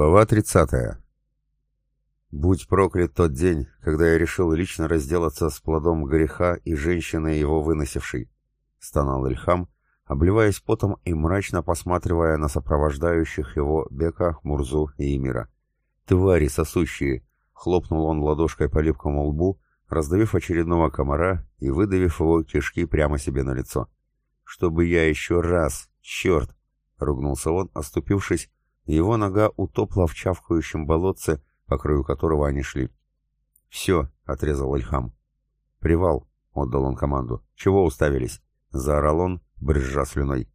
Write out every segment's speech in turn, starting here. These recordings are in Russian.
Глава 30. Будь проклят тот день, когда я решил лично разделаться с плодом греха и женщиной его выносившей, стонал Ильхам, обливаясь потом и мрачно посматривая на сопровождающих его Бека, Мурзу и Эмира. «Твари сосущие!» — хлопнул он ладошкой по липкому лбу, раздавив очередного комара и выдавив его кишки прямо себе на лицо. «Чтобы я еще раз! Черт!» — ругнулся он, оступившись, его нога утопла в чавкающем болотце, по краю которого они шли. «Все», — отрезал Ильхам. «Привал», — отдал он команду. «Чего уставились?» — заорал он, брызжа слюной.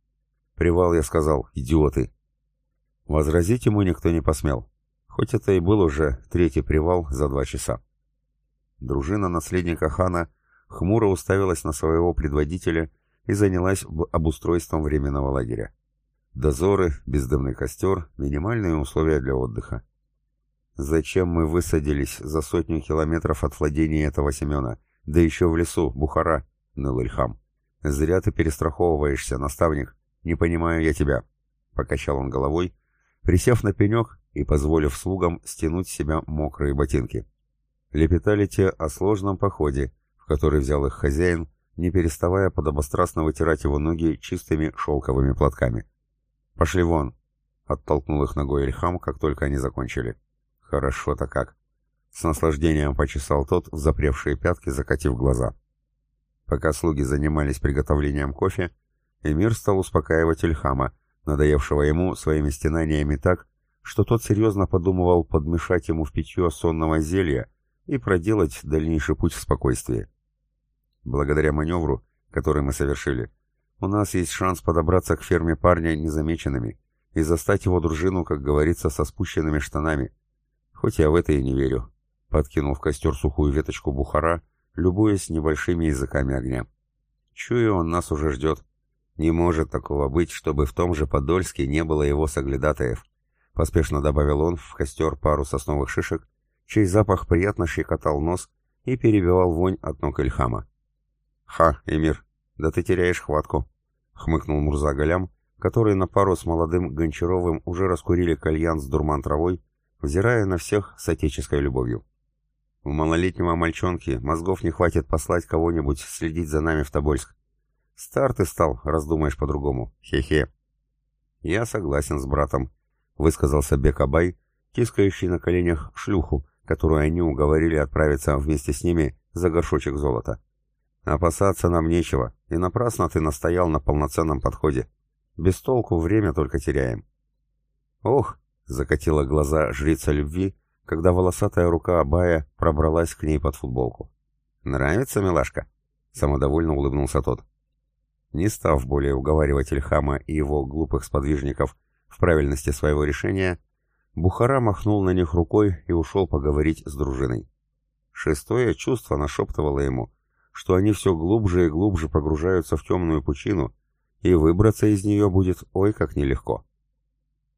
«Привал», — я сказал, — «идиоты». Возразить ему никто не посмел, хоть это и был уже третий привал за два часа. Дружина наследника хана хмуро уставилась на своего предводителя и занялась обустройством временного лагеря. Дозоры, бездымный костер, минимальные условия для отдыха. Зачем мы высадились за сотню километров от владения этого Семена? Да еще в лесу, Бухара, ныл Ильхам. Зря ты перестраховываешься, наставник. Не понимаю я тебя. Покачал он головой, присев на пенек и позволив слугам стянуть с себя мокрые ботинки. Лепетали те о сложном походе, в который взял их хозяин, не переставая подобострастно вытирать его ноги чистыми шелковыми платками. «Пошли вон!» — оттолкнул их ногой Ильхам, как только они закончили. «Хорошо-то как!» С наслаждением почесал тот запревшие пятки, закатив глаза. Пока слуги занимались приготовлением кофе, Эмир стал успокаивать Ильхама, надоевшего ему своими стенаниями так, что тот серьезно подумывал подмешать ему в питье сонного зелья и проделать дальнейший путь в спокойствии. Благодаря маневру, который мы совершили, у нас есть шанс подобраться к ферме парня незамеченными и застать его дружину, как говорится, со спущенными штанами. Хоть я в это и не верю. Подкинул в костер сухую веточку бухара, любуясь небольшими языками огня. Чую, он нас уже ждет. Не может такого быть, чтобы в том же Подольске не было его соглядатаев. Поспешно добавил он в костер пару сосновых шишек, чей запах приятно щекотал нос и перебивал вонь от ног Ильхама. «Ха, Эмир, «Да ты теряешь хватку», — хмыкнул Мурза Галям, который на пару с молодым Гончаровым уже раскурили кальян с дурман травой, взирая на всех с отеческой любовью. «У малолетнего мальчонки мозгов не хватит послать кого-нибудь следить за нами в Тобольск. Стар ты стал, раздумаешь по-другому. Хе-хе». «Я согласен с братом», — высказался Бекабай, тискающий на коленях шлюху, которую они уговорили отправиться вместе с ними за горшочек золота. Опасаться нам нечего, и напрасно ты настоял на полноценном подходе. Без толку время только теряем. Ох, закатила глаза жрица любви, когда волосатая рука Абая пробралась к ней под футболку. Нравится, милашка? Самодовольно улыбнулся тот. Не став более уговаривать Ильхама и его глупых сподвижников в правильности своего решения, Бухара махнул на них рукой и ушел поговорить с дружиной. Шестое чувство нашептывало ему, что они все глубже и глубже погружаются в темную пучину, и выбраться из нее будет ой как нелегко.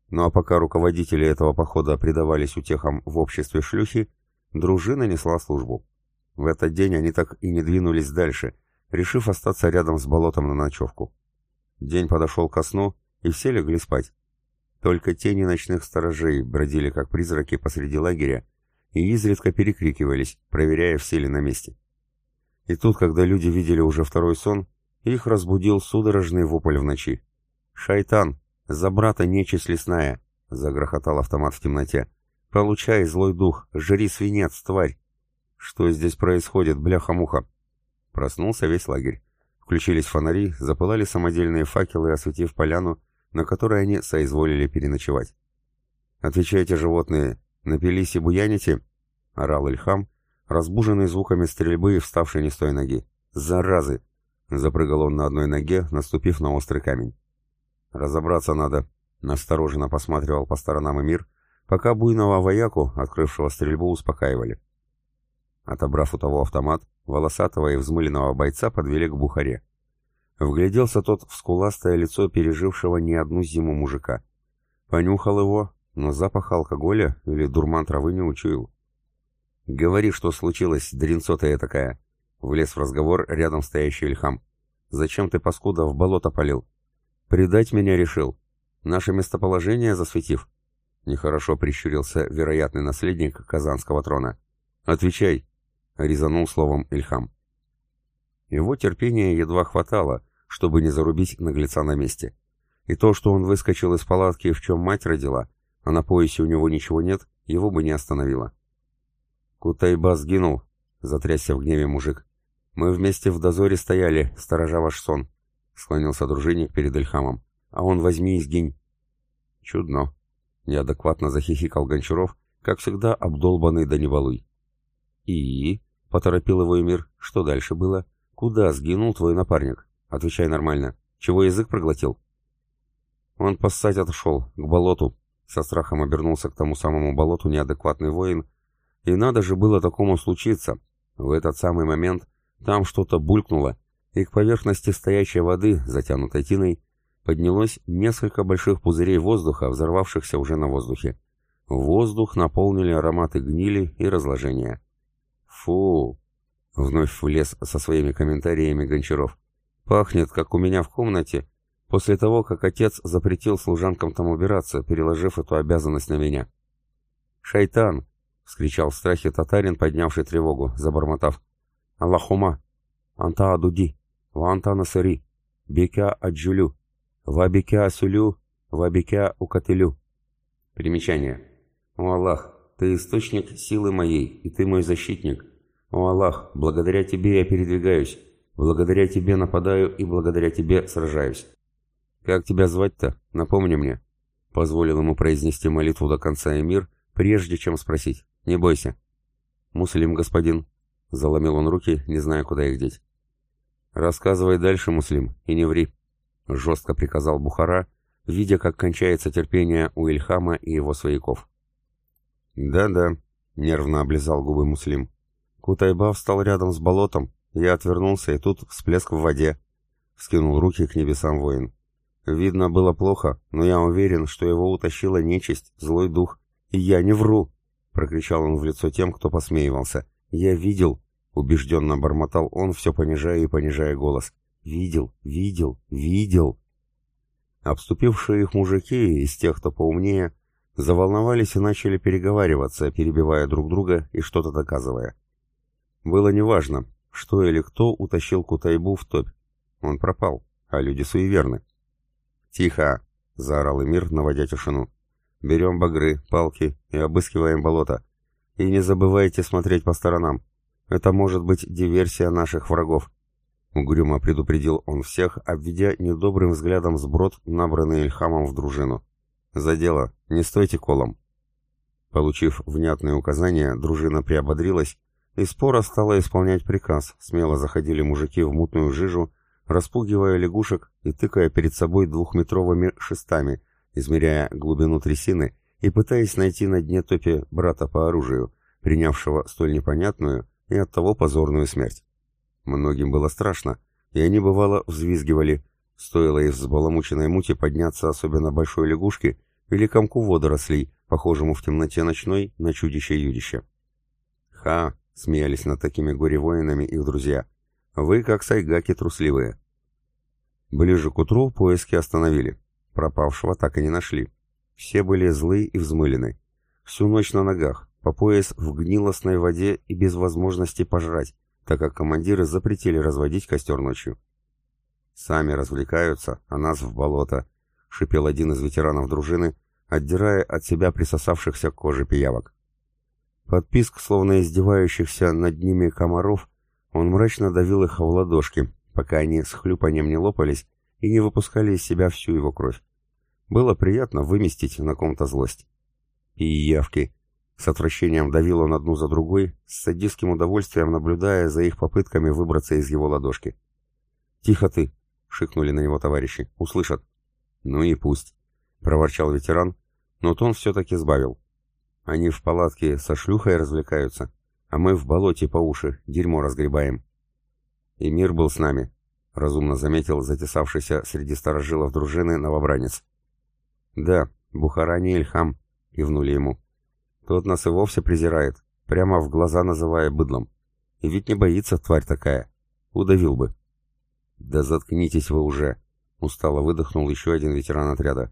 Ну а пока руководители этого похода предавались утехам в обществе шлюхи, дружина несла службу. В этот день они так и не двинулись дальше, решив остаться рядом с болотом на ночевку. День подошел ко сну, и все легли спать. Только тени ночных сторожей бродили как призраки посреди лагеря и изредка перекрикивались, проверяя, все ли на месте. И тут, когда люди видели уже второй сон, их разбудил судорожный вопль в ночи. «Шайтан! За брата нечисть лесная!» — загрохотал автомат в темноте. «Получай, злой дух! Жри свинец, тварь!» «Что здесь происходит, бляха-муха?» Проснулся весь лагерь. Включились фонари, запылали самодельные факелы, осветив поляну, на которой они соизволили переночевать. «Отвечайте, животные, напились и буяните?» — орал Ильхам, разбуженный звуками стрельбы и вставший не с той ноги. «Заразы!» — запрыгал он на одной ноге, наступив на острый камень. «Разобраться надо», — настороженно посматривал по сторонам Эмир, пока буйного вояку, открывшего стрельбу, успокаивали. Отобрав у того автомат, волосатого и взмыленного бойца подвели к бухаре. Вгляделся тот в скуластое лицо пережившего не одну зиму мужика. Понюхал его, но запах алкоголя или дурман травы не учуял. «Говори, что случилось, дринцотая такая!» Влез в разговор рядом стоящий Ильхам. «Зачем ты, паскуда, в болото полил?» «Предать меня решил. Наше местоположение засветив?» Нехорошо прищурился вероятный наследник Казанского трона. «Отвечай!» — резанул словом Ильхам. Его терпения едва хватало, чтобы не зарубить наглеца на месте. И то, что он выскочил из палатки, в чем мать родила, а на поясе у него ничего нет, его бы не остановило. «Кутайба сгинул», — затрясся в гневе мужик. «Мы вместе в дозоре стояли, сторожа ваш сон», — склонился дружинник перед Ильхамом. «А он возьми и сгинь». «Чудно», Неадекватно захихикал Гончаров, как всегда обдолбанный до неволуй. «И?» — поторопил его Эмир. «Что дальше было? Куда сгинул твой напарник? Отвечай нормально. Чего язык проглотил?» Он поссать отошел, к болоту. Со страхом обернулся к тому самому болоту неадекватный воин. И надо же было такому случиться. В этот самый момент там что-то булькнуло, и к поверхности стоячей воды, затянутой тиной, поднялось несколько больших пузырей воздуха, взорвавшихся уже на воздухе. Воздух наполнили ароматы гнили и разложения. «Фу!» — вновь влез со своими комментариями Гончаров. «Пахнет, как у меня в комнате, после того, как отец запретил служанкам там убираться, переложив эту обязанность на меня». «Шайтан!» — вскричал в страхе татарин, поднявший тревогу, забормотав. «Аллахума! Анта адуди! Ванта насари! Бека аджулю!» Вабикя сулю, вабикя укателю. Примечание. О Аллах, ты источник силы моей, и ты мой защитник. О Аллах, благодаря тебе я передвигаюсь, благодаря тебе нападаю и благодаря тебе сражаюсь. Как тебя звать-то? Напомни мне. Позволил ему произнести молитву до конца эмир, прежде чем спросить. Не бойся. Муслим, господин. Заломил он руки, не зная, куда их деть. Рассказывай дальше, Муслим, и не ври. — жестко приказал Бухара, видя, как кончается терпение у Ильхама и его свояков. «Да-да», — нервно облизал губы Муслим. Кутайба встал рядом с болотом, я отвернулся, и тут всплеск в воде. Скинул руки к небесам воин. Видно, было плохо, но я уверен, что его утащила нечисть, злой дух. И я не вру, — прокричал он в лицо тем, кто посмеивался. Я видел, — убежденно бормотал он, все понижая и понижая голос. Видел, видел, видел. Обступившие их мужики из тех, кто поумнее, заволновались и начали переговариваться, перебивая друг друга и что-то доказывая. Было неважно, что или кто утащил Кутайбу в топь. Он пропал, а люди суеверны. «Тихо!» — заорал Эмир, наводя тишину. «Берем багры, палки и обыскиваем болото. И не забывайте смотреть по сторонам. Это может быть диверсия наших врагов. Угрюмо предупредил он всех, обведя недобрым взглядом сброд, набранный Ильхамом в дружину. «За дело! Не стойте колом!» Получив внятные указания, дружина приободрилась, и спора стала исполнять приказ. Смело заходили мужики в мутную жижу, распугивая лягушек и тыкая перед собой двухметровыми шестами, измеряя глубину трясины и пытаясь найти на дне топи брата по оружию, принявшего столь непонятную и оттого позорную смерть. Многим было страшно, и они, бывало, взвизгивали. Стоило из взбаламученной мути подняться особенно большой лягушке или комку водорослей, похожему в темноте ночной на чудище-юдище. «Ха!» — смеялись над такими горе-воинами их друзья. «Вы, как сайгаки, трусливые». Ближе к утру поиски остановили. Пропавшего так и не нашли. Все были злы и взмылены. Всю ночь на ногах, по пояс в гнилостной воде и без возможности пожрать, так как командиры запретили разводить костер ночью. «Сами развлекаются, а нас в болото», — шипел один из ветеранов дружины, отдирая от себя присосавшихся к коже пиявок. Под писк, словно издевающихся над ними комаров, он мрачно давил их в ладошки, пока они с хлюпанием не лопались и не выпускали из себя всю его кровь. Было приятно выместить на ком-то злость. Пиявки, с отвращением давил он одну за другой, с садистским удовольствием наблюдая за их попытками выбраться из его ладошки. «Тихо ты!» — шикнули на него товарищи. «Услышат!» «Ну и пусть!» — проворчал ветеран, но тон все-таки сбавил. «Они в палатке со шлюхой развлекаются, а мы в болоте по уши дерьмо разгребаем». «И мир был с нами», — разумно заметил затесавшийся среди старожилов дружины новобранец. «Да, Бухара не Ильхам», — кивнули ему. Тот нас и вовсе презирает, прямо в глаза называя быдлом. И ведь не боится, тварь такая. Удавил бы. Да заткнитесь вы уже, устало выдохнул еще один ветеран отряда.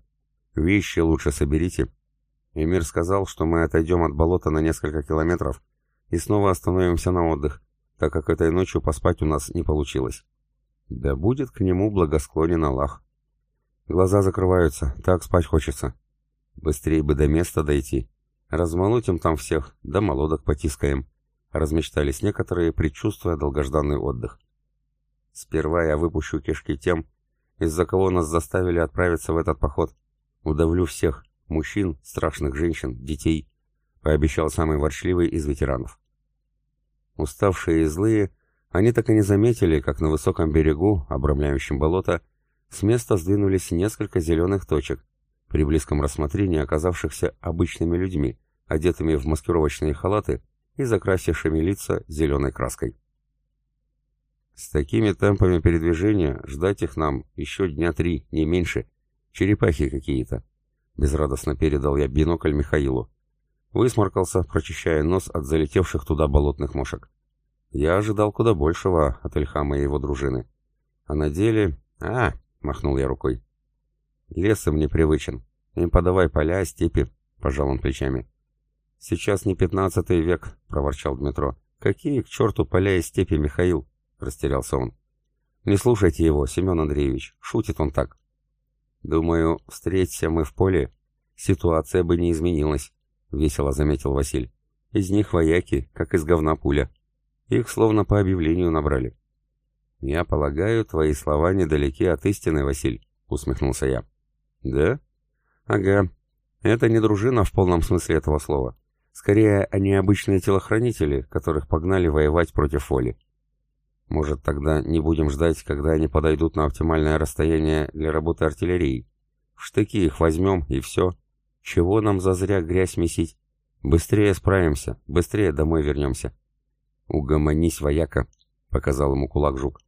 Вещи лучше соберите. Эмир сказал, что мы отойдем от болота на несколько километров и снова остановимся на отдых, так как этой ночью поспать у нас не получилось. Да будет к нему благосклонен Аллах. Глаза закрываются, так спать хочется. Быстрее бы до места дойти. Размолотим там всех, да молодок потискаем. Размечтались некоторые, предчувствуя долгожданный отдых. Сперва я выпущу кишки тем, из-за кого нас заставили отправиться в этот поход. Удавлю всех, мужчин, страшных женщин, детей, пообещал самый ворчливый из ветеранов. Уставшие и злые, они так и не заметили, как на высоком берегу, обрамляющем болото, с места сдвинулись несколько зеленых точек, при близком рассмотрении оказавшихся обычными людьми, одетыми в маскировочные халаты и закрасившими лица зеленой краской. С такими темпами передвижения ждать их нам еще дня три, не меньше. Черепахи какие-то. Безрадостно передал я бинокль Михаилу. Высморкался, прочищая нос от залетевших туда болотных мошек. Я ожидал куда большего от Эльхама и его дружины. А на деле... А, махнул я рукой. Лес им непривычен. Им подавай поля, степи, пожал он плечами. Сейчас не пятнадцатый век, проворчал Дмитро. Какие к черту поля и степи, Михаил? Растерялся он. Не слушайте его, Семен Андреевич, шутит он так. Думаю, встреться мы в поле, ситуация бы не изменилась, весело заметил Василь. Из них вояки, как из говна пуля. Их словно по объявлению набрали. «Я полагаю, твои слова недалеки от истины, Василь», — усмехнулся я. «Да? Ага. Это не дружина в полном смысле этого слова. Скорее, они обычные телохранители, которых погнали воевать против воли. Может, тогда не будем ждать, когда они подойдут на оптимальное расстояние для работы артиллерии? В штыки их возьмем, и все. Чего нам зазря грязь месить? Быстрее справимся, быстрее домой вернемся. Угомонись, вояка, — показал ему кулак жук.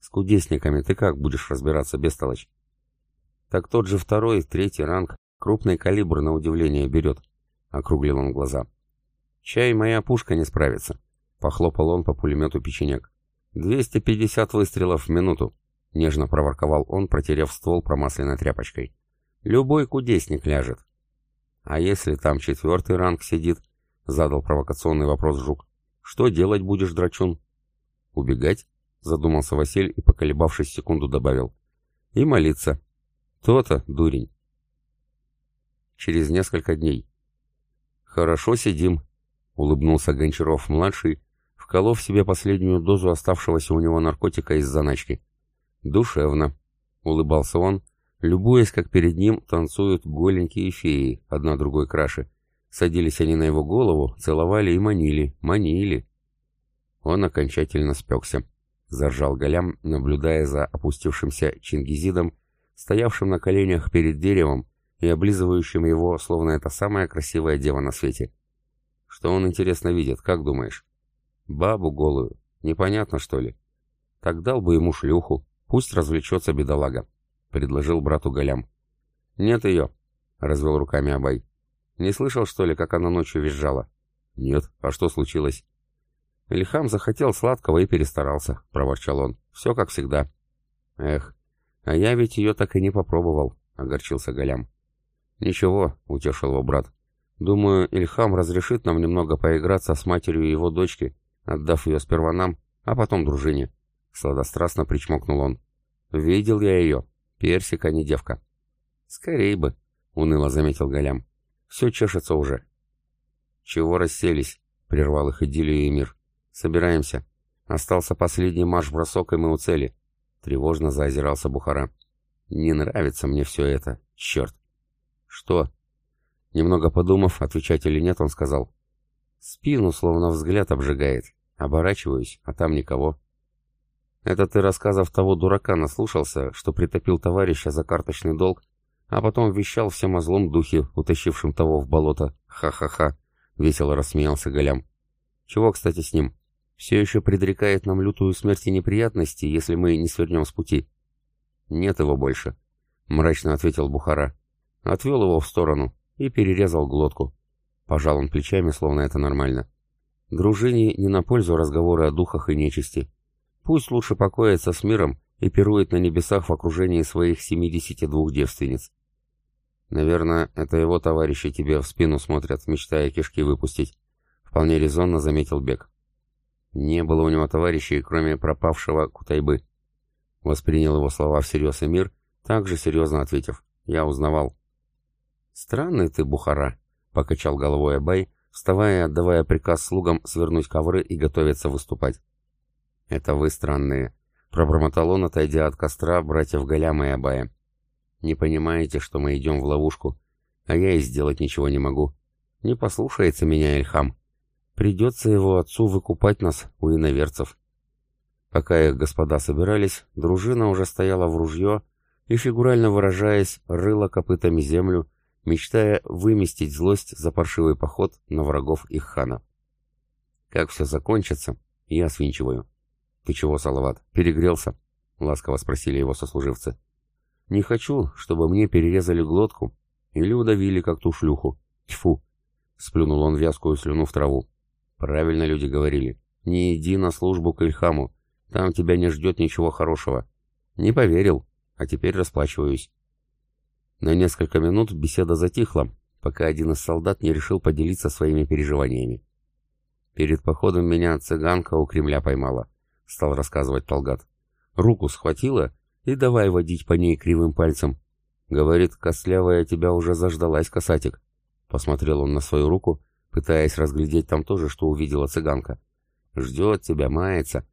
С кудесниками ты как будешь разбираться, бестолочь? Так тот же второй, третий ранг, крупный калибр на удивление берет, — округлил он глаза. Чай моя пушка не справится, — похлопал он по пулемету печенек. «250 выстрелов в минуту», — нежно проворковал он, протерев ствол промасленной тряпочкой. «Любой кудесник ляжет». «А если там четвертый ранг сидит?» — задал провокационный вопрос Жук. «Что делать будешь, драчун?» «Убегать?» — задумался Василь и, поколебавшись секунду, добавил. «И молиться. То-то, дурень». Через несколько дней. «Хорошо сидим», — улыбнулся Гончаров-младший, вколов себе последнюю дозу оставшегося у него наркотика из заначки. «Душевно», — улыбался он, любуясь, как перед ним танцуют голенькие феи, одна другой краше. Садились они на его голову, целовали и манили, манили. Он окончательно спекся. Заржал Голям, наблюдая за опустившимся Чингизидом, стоявшим на коленях перед деревом и облизывающим его, словно это самая красивая дева на свете. Что он, интересно, видит, как думаешь? Бабу голую. Непонятно, что ли? Так дал бы ему шлюху. Пусть развлечется бедолага. Предложил брату Голям. Нет ее. Развел руками Абай. Не слышал, что ли, как она ночью визжала? Нет. А что случилось? Ильхам захотел сладкого и перестарался, проворчал он. Все как всегда. Эх, а я ведь ее так и не попробовал, огорчился Голям. Ничего, утешил его брат. Думаю, Ильхам разрешит нам немного поиграться с матерью его дочки, отдав ее сперва нам, а потом дружине. Сладострастно причмокнул он. Видел я ее. Персик, а не девка. Скорей бы, уныло заметил Голям. Все чешется уже. Чего расселись? Прервал их идиллию и. Собираемся. Остался последний марш-бросок, и мы у цели. Тревожно заозирался Бухара. Не нравится мне все это. Черт. Что? Немного подумав, отвечать или нет, он сказал. Спину словно взгляд обжигает. Оборачиваюсь, а там никого. Это ты рассказов того дурака наслушался, что притопил товарища за карточный долг, а потом вещал всем о злом духе, утащившем того в болото. Ха-ха-ха. Весело рассмеялся Голям. Чего, кстати, с ним? Все еще предрекает нам лютую смерть и неприятности, если мы не свернем с пути. Нет его больше, мрачно ответил Бухара. Отвел его в сторону и перерезал глотку. Пожал он плечами, словно это нормально. Дружине не на пользу разговоры о духах и нечисти. Пусть лучше покоится с миром и пирует на небесах в окружении своих 72 девственниц. Наверное, это его товарищи тебе в спину смотрят, мечтая кишки выпустить. Вполне резонно заметил Бек. Не было у него товарищей, кроме пропавшего Кутайбы. Воспринял его слова всерьез Эмир, также серьезно ответив. Я узнавал. «Странный ты, Бухара», — покачал головой Абай, вставая и отдавая приказ слугам свернуть ковры и готовиться выступать. «Это вы странные», — пробормотал он, отойдя от костра братьев Галяма и Абая. «Не понимаете, что мы идем в ловушку, а я и сделать ничего не могу. Не послушается меня Эльхам. Придется его отцу выкупать нас у иноверцев». Пока их господа собирались, дружина уже стояла в ружье и, фигурально выражаясь, рыла копытами землю, мечтая выместить злость за паршивый поход на врагов их хана. Как все закончится, я свинчиваю. «Ты чего, Салават, перегрелся?» — ласково спросили его сослуживцы. «Не хочу, чтобы мне перерезали глотку или удавили, как ту шлюху. Тьфу!» — сплюнул он вязкую слюну в траву. «Правильно люди говорили. Не иди на службу к Ильхаму. Там тебя не ждет ничего хорошего. Не поверил, а теперь расплачиваюсь». На несколько минут беседа затихла, пока один из солдат не решил поделиться своими переживаниями. «Перед походом меня цыганка у Кремля поймала», — стал рассказывать Талгат. «Руку схватила и давай водить по ней кривым пальцем. Говорит, костлявая тебя уже заждалась, касатик». Посмотрел он на свою руку, пытаясь разглядеть там то же, что увидела цыганка. «Ждет тебя, мается».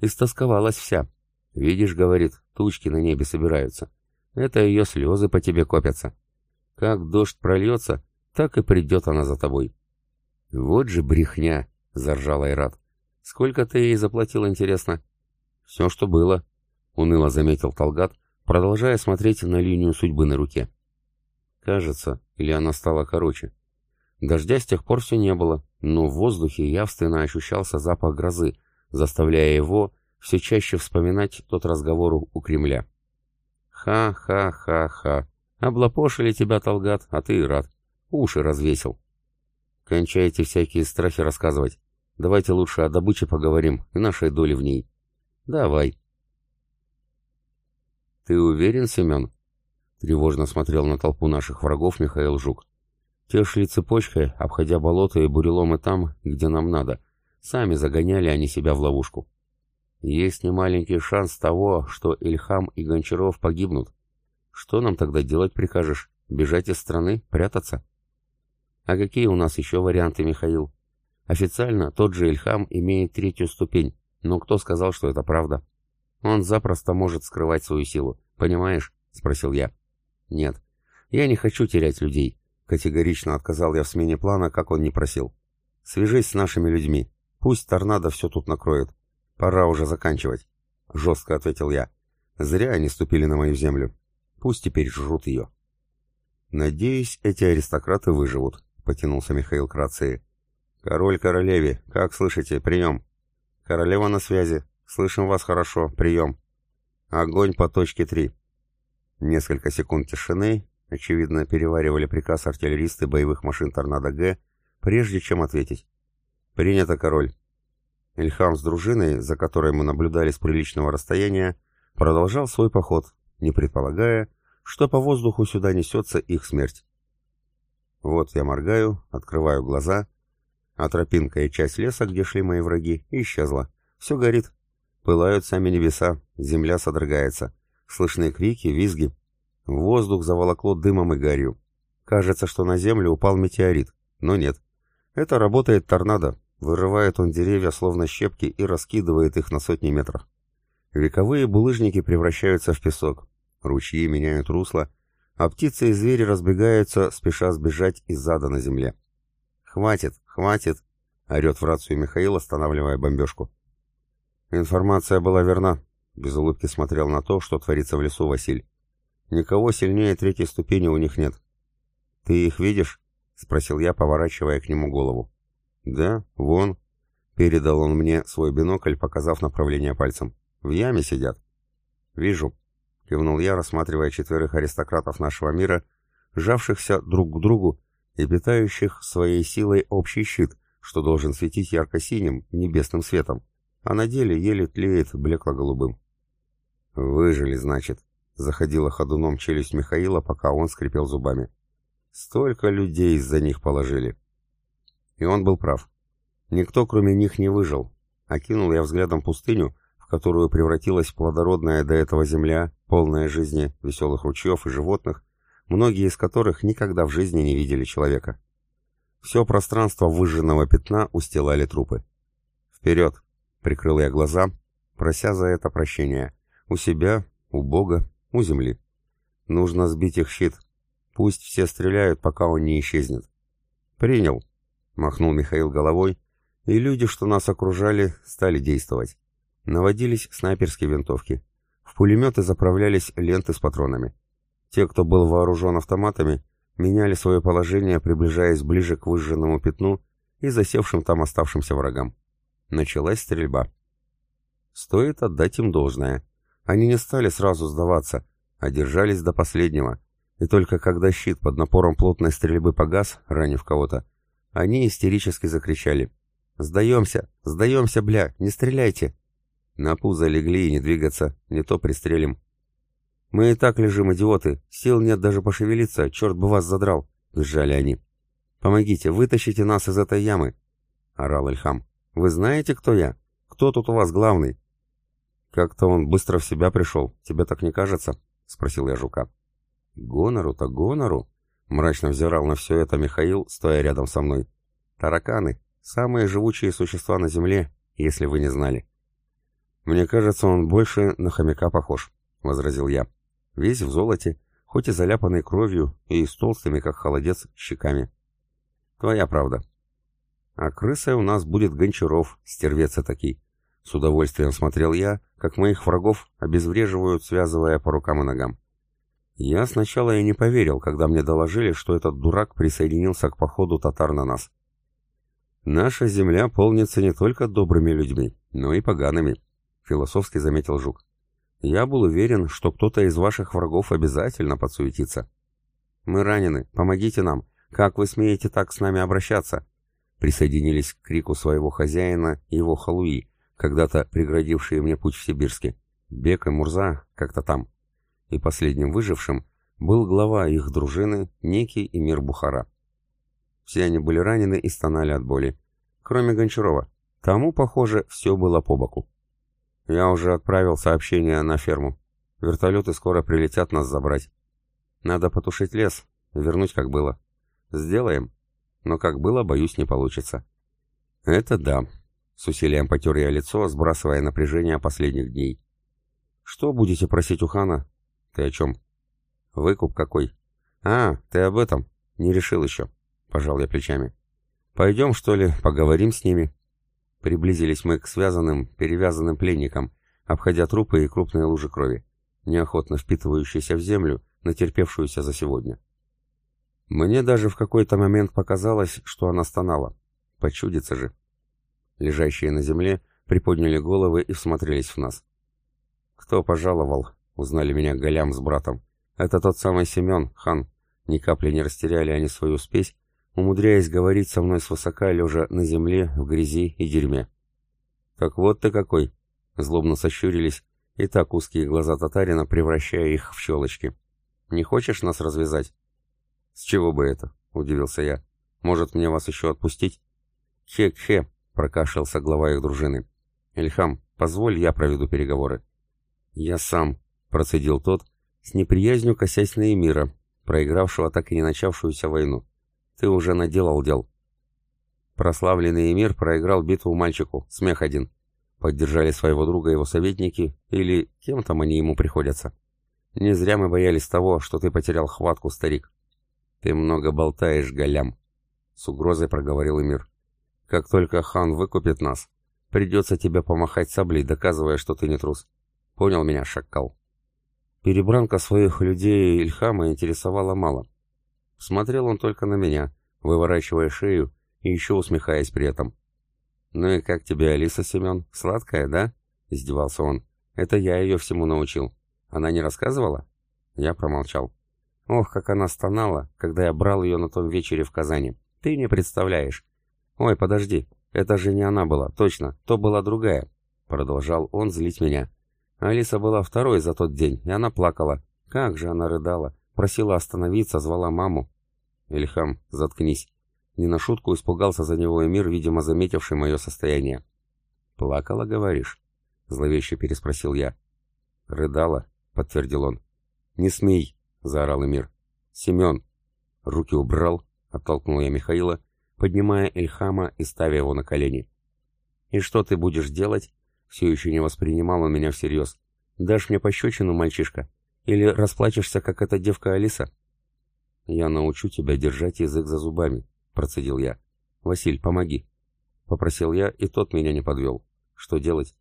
Истосковалась вся. «Видишь, — говорит, — тучки на небе собираются. Это ее слезы по тебе копятся. Как дождь прольется, так и придет она за тобой. Вот же брехня, заржал Айрат. Сколько ты ей заплатил, интересно? Все, что было, уныло заметил Талгат, продолжая смотреть на линию судьбы на руке. Кажется, или она стала короче. Дождя с тех пор все не было, но в воздухе явственно ощущался запах грозы, заставляя его все чаще вспоминать тот разговор у Кремля. Ха-ха-ха-ха. Облапошили тебя, Талгат, а ты рад. Уши развесил. Кончайте всякие страхи рассказывать. Давайте лучше о добыче поговорим и нашей доле в ней. Давай. Ты уверен, Семен? Тревожно смотрел на толпу наших врагов Михаил Жук. Те шли цепочкой, обходя болото и буреломы там, где нам надо. Сами загоняли они себя в ловушку. Есть немаленький шанс того, что Ильхам и Гончаров погибнут. Что нам тогда делать прикажешь? Бежать из страны? Прятаться? А какие у нас еще варианты, Михаил? Официально тот же Ильхам имеет третью ступень, но кто сказал, что это правда? Он запросто может скрывать свою силу, понимаешь? Спросил я. Нет, я не хочу терять людей. Категорично отказал я в смене плана, как он не просил. Свяжись с нашими людьми. Пусть торнадо все тут накроет. «Пора уже заканчивать», — жестко ответил я. «Зря они ступили на мою землю. Пусть теперь жрут ее». «Надеюсь, эти аристократы выживут», — потянулся Михаил к рации. «Король королеве, как слышите, прием!» «Королева на связи. Слышим вас хорошо. Прием!» «Огонь по точке три. Несколько секунд тишины, очевидно, переваривали приказ артиллеристы боевых машин «Торнадо-Г», прежде чем ответить. «Принято, король. Ильхам с дружиной, за которой мы наблюдали с приличного расстояния, продолжал свой поход, не предполагая, что по воздуху сюда несется их смерть. Вот я моргаю, открываю глаза, а тропинка и часть леса, где шли мои враги, исчезла. Все горит. Пылают сами небеса, земля содрогается. Слышны крики, визги. Воздух заволокло дымом и гарью. Кажется, что на землю упал метеорит, но нет. Это работает торнадо, Вырывает он деревья словно щепки и раскидывает их на сотни метров. Вековые булыжники превращаются в песок, ручьи меняют русло, а птицы и звери разбегаются, спеша сбежать из зада на земле. «Хватит, хватит!» — орет в рацию Михаил, останавливая бомбежку. Информация была верна. Без улыбки смотрел на то, что творится в лесу Василь. Никого сильнее третьей ступени у них нет. «Ты их видишь?» — спросил я, поворачивая к нему голову. «Да, вон», — передал он мне свой бинокль, показав направление пальцем. «В яме сидят». «Вижу», — кивнул я, рассматривая четверых аристократов нашего мира, сжавшихся друг к другу и питающих своей силой общий щит, что должен светить ярко-синим, небесным светом, а на деле еле тлеет блекло-голубым. «Выжили, значит», — заходила ходуном челюсть Михаила, пока он скрипел зубами. Столько людей из-за них положили. И он был прав. Никто, кроме них, не выжил. Окинул я взглядом пустыню, в которую превратилась плодородная до этого земля, полная жизни, веселых ручьев и животных, многие из которых никогда в жизни не видели человека. Все пространство выжженного пятна устилали трупы. «Вперед!» — прикрыл я глаза, прося за это прощения. У себя, у Бога, у земли. Нужно сбить их щит. Пусть все стреляют, пока он не исчезнет. «Принял!» — махнул Михаил головой, и люди, что нас окружали, стали действовать. Наводились снайперские винтовки. В пулеметы заправлялись ленты с патронами. Те, кто был вооружен автоматами, меняли свое положение, приближаясь ближе к выжженному пятну и засевшим там оставшимся врагам. Началась стрельба. Стоит отдать им должное. Они не стали сразу сдаваться, а держались до последнего. И только когда щит под напором плотной стрельбы погас, ранив кого-то, они истерически закричали. «Сдаемся! Сдаемся, бля! Не стреляйте!» На пузо легли и не двигаться, не то пристрелим. «Мы и так лежим, идиоты! Сил нет даже пошевелиться, черт бы вас задрал!» — визжали они. «Помогите, вытащите нас из этой ямы!» — орал Ильхам. «Вы знаете, кто я? Кто тут у вас главный?» «Как-то он быстро в себя пришел, тебе так не кажется?» — спросил я жука. «Гонору-то гонору!» — мрачно взирал на все это Михаил, стоя рядом со мной. «Тараканы, самые живучие существа на Земле, если вы не знали». «Мне кажется, он больше на хомяка похож», — возразил я весь в золоте, хоть и заляпанный кровью и с толстыми, как холодец, щеками. Твоя правда. А крысой у нас будет Гончаров, стервец такой. С удовольствием смотрел я, как моих врагов обезвреживают, связывая по рукам и ногам. Я сначала и не поверил, когда мне доложили, что этот дурак присоединился к походу татар на нас. Наша земля полнится не только добрыми людьми, но и погаными, философски заметил Жук. Я был уверен, что кто-то из ваших врагов обязательно подсуетится. Мы ранены, помогите нам. Как вы смеете так с нами обращаться? Присоединились к крику своего хозяина и его халуи, когда-то преградившие мне путь в Сибирске. Бек и Мурза, как-то там. И последним выжившим был глава их дружины, некий Эмир Бухара. Все они были ранены и стонали от боли. Кроме Гончарова. Тому, похоже, все было по боку. Я уже отправил сообщение на ферму. Вертолеты скоро прилетят нас забрать. Надо потушить лес, вернуть как было. Сделаем. Но как было, боюсь, не получится. Это да. С усилием потер я лицо, сбрасывая напряжение последних дней. Что будете просить у хана? Ты о чем? Выкуп какой? А, ты об этом? Не решил еще. Пожал я плечами. Пойдем, что ли, поговорим с ними? Приблизились мы к связанным, перевязанным пленникам, обходя трупы и крупные лужи крови, неохотно впитывающиеся в землю, натерпевшуюся за сегодня. Мне даже в какой-то момент показалось, что она стонала. Почудится же. Лежащие на земле приподняли головы и всмотрелись в нас. «Кто пожаловал?» — узнали меня Голям с братом. «Это тот самый Семен, хан». Ни капли не растеряли они свою спесь умудряясь говорить со мной свысока, лежа на земле, в грязи и дерьме. «Так вот ты какой!» — злобно сощурились, и так узкие глаза татарина, превращая их в щелочки. «Не хочешь нас развязать?» «С чего бы это?» — удивился я. «Может, мне вас еще отпустить?» «Хе-хе!» — прокашлялся глава их дружины. «Эльхам, позволь, я проведу переговоры». «Я сам», — процедил тот, с неприязнью косясь на Эмира, проигравшего так и не начавшуюся войну. Ты уже наделал дел. Прославленный эмир проиграл битву мальчику, смех один. Поддержали своего друга его советники, или кем там они ему приходятся. Не зря мы боялись того, что ты потерял хватку, старик. Ты много болтаешь, голям. С угрозой проговорил эмир. Как только хан выкупит нас, придется тебе помахать саблей, доказывая, что ты не трус. Понял меня, шакал? Перебранка своих людей Ильхама интересовала мало. Смотрел он только на меня, выворачивая шею и еще усмехаясь при этом. «Ну и как тебе Алиса, Семен? Сладкая, да?» — издевался он. «Это я ее всему научил. Она не рассказывала?» Я промолчал. «Ох, как она стонала, когда я брал ее на том вечере в Казани. Ты не представляешь». «Ой, подожди, это же не она была, точно, то была другая», — продолжал он злить меня. Алиса была второй за тот день, и она плакала. Как же она рыдала. Просила остановиться, звала маму. Ильхам, заткнись. Не на шутку испугался за него Эмир, видимо, заметивший мое состояние. «Плакала, говоришь?» — зловеще переспросил я. «Рыдала», — подтвердил он. «Не смей!» — заорал Эмир. «Семен!» Руки убрал, оттолкнул я Михаила, поднимая Ильхама и ставя его на колени. «И что ты будешь делать?» Все еще не воспринимал он меня всерьез. «Дашь мне пощечину, мальчишка? Или расплачешься, как эта девка Алиса?» «Я научу тебя держать язык за зубами», — процедил я. «Василь, помоги». Попросил я, и тот меня не подвел. «Что делать?»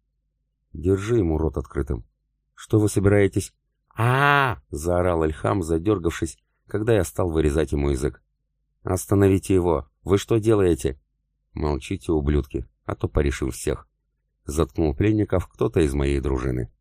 «Держи ему рот открытым». «Что вы собираетесь?» а, заорал Альхам, задергавшись, когда я стал вырезать ему язык. «Остановите его! Вы что делаете?» «Молчите, ублюдки, а то порешим всех!» Заткнул пленников кто-то из моей дружины.